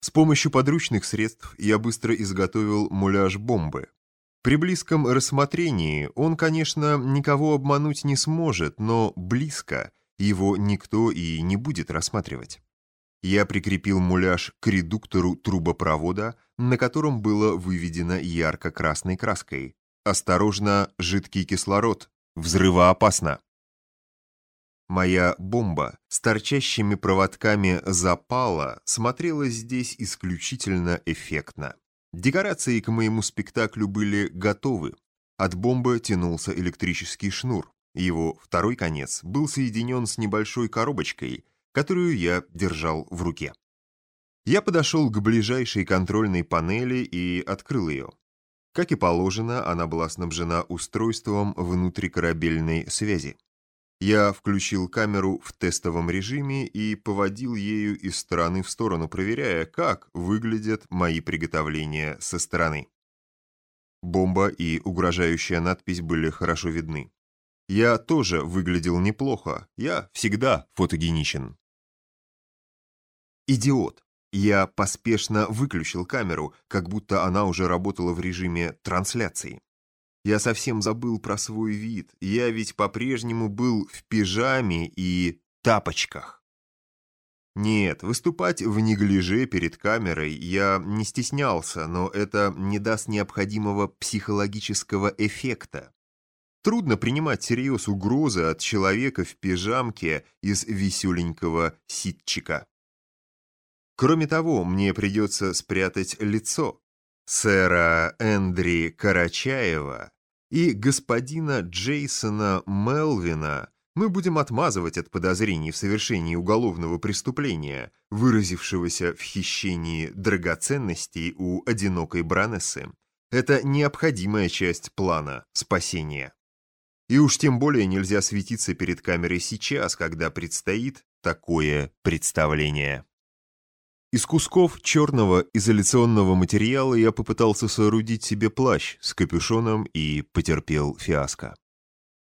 С помощью подручных средств я быстро изготовил муляж бомбы. При близком рассмотрении он, конечно, никого обмануть не сможет, но близко его никто и не будет рассматривать. Я прикрепил муляж к редуктору трубопровода, на котором было выведено ярко-красной краской. «Осторожно, жидкий кислород! Взрывоопасно!» Моя бомба с торчащими проводками запала смотрелась здесь исключительно эффектно. Декорации к моему спектаклю были готовы. От бомбы тянулся электрический шнур. Его второй конец был соединен с небольшой коробочкой, которую я держал в руке. Я подошел к ближайшей контрольной панели и открыл ее. Как и положено, она была снабжена устройством внутрикорабельной связи. Я включил камеру в тестовом режиме и поводил ею из стороны в сторону, проверяя, как выглядят мои приготовления со стороны. Бомба и угрожающая надпись были хорошо видны. Я тоже выглядел неплохо, я всегда фотогеничен. Идиот. Я поспешно выключил камеру, как будто она уже работала в режиме трансляции. Я совсем забыл про свой вид. Я ведь по-прежнему был в пижаме и тапочках. Нет, выступать в неглиже перед камерой я не стеснялся, но это не даст необходимого психологического эффекта. Трудно принимать всерьез угрозы от человека в пижамке из веселенького ситчика. Кроме того, мне придется спрятать лицо, сэра Эндри Карачаева и господина Джейсона Мелвина мы будем отмазывать от подозрений в совершении уголовного преступления, выразившегося в хищении драгоценностей у одинокой Бранессы. Это необходимая часть плана спасения. И уж тем более нельзя светиться перед камерой сейчас, когда предстоит такое представление. Из кусков черного изоляционного материала я попытался соорудить себе плащ с капюшоном и потерпел фиаско.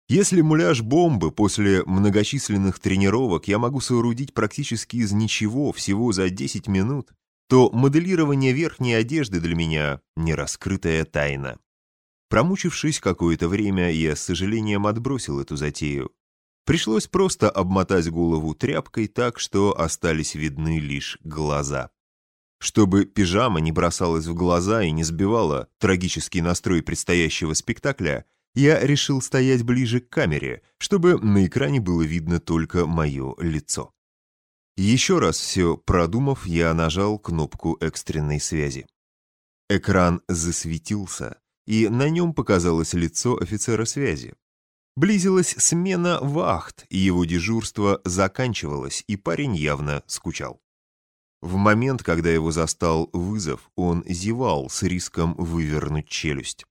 Если муляж бомбы после многочисленных тренировок я могу соорудить практически из ничего всего за 10 минут, то моделирование верхней одежды для меня — нераскрытая тайна. Промучившись какое-то время, я с сожалением отбросил эту затею. Пришлось просто обмотать голову тряпкой так, что остались видны лишь глаза. Чтобы пижама не бросалась в глаза и не сбивала трагический настрой предстоящего спектакля, я решил стоять ближе к камере, чтобы на экране было видно только мое лицо. Еще раз все продумав, я нажал кнопку экстренной связи. Экран засветился, и на нем показалось лицо офицера связи. Близилась смена вахт, и его дежурство заканчивалось, и парень явно скучал. В момент, когда его застал вызов, он зевал с риском вывернуть челюсть.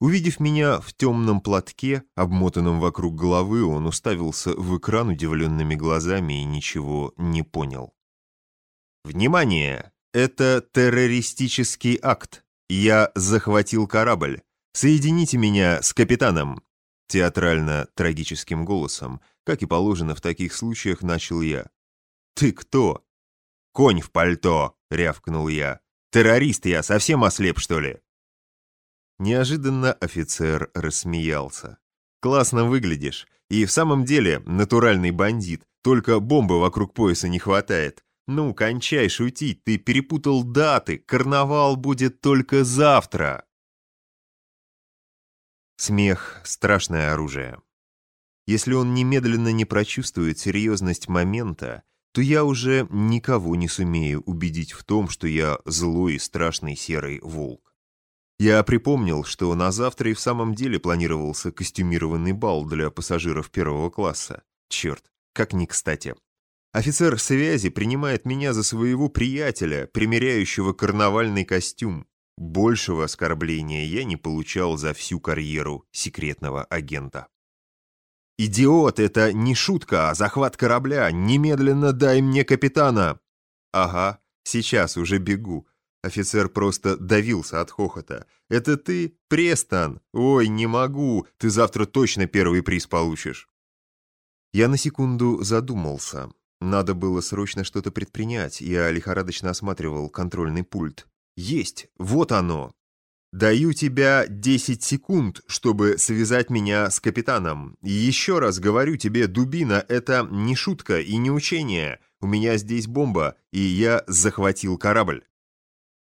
Увидев меня в темном платке, обмотанном вокруг головы, он уставился в экран удивленными глазами и ничего не понял. «Внимание! Это террористический акт. Я захватил корабль. Соедините меня с капитаном. Театрально-трагическим голосом, как и положено в таких случаях, начал я. «Ты кто?» «Конь в пальто!» — рявкнул я. «Террорист я, совсем ослеп, что ли?» Неожиданно офицер рассмеялся. «Классно выглядишь. И в самом деле натуральный бандит, только бомбы вокруг пояса не хватает. Ну, кончай шутить, ты перепутал даты, карнавал будет только завтра!» Смех — страшное оружие. Если он немедленно не прочувствует серьезность момента, то я уже никого не сумею убедить в том, что я злой и страшный серый волк. Я припомнил, что на завтра и в самом деле планировался костюмированный бал для пассажиров первого класса. Черт, как не кстати. Офицер связи принимает меня за своего приятеля, примеряющего карнавальный костюм. Большего оскорбления я не получал за всю карьеру секретного агента. «Идиот, это не шутка, а захват корабля! Немедленно дай мне капитана!» «Ага, сейчас уже бегу». Офицер просто давился от хохота. «Это ты, Престон? Ой, не могу, ты завтра точно первый приз получишь». Я на секунду задумался. Надо было срочно что-то предпринять. Я лихорадочно осматривал контрольный пульт. Есть! Вот оно! Даю тебя 10 секунд, чтобы связать меня с капитаном. Еще раз говорю тебе, дубина, это не шутка и не учение. У меня здесь бомба, и я захватил корабль.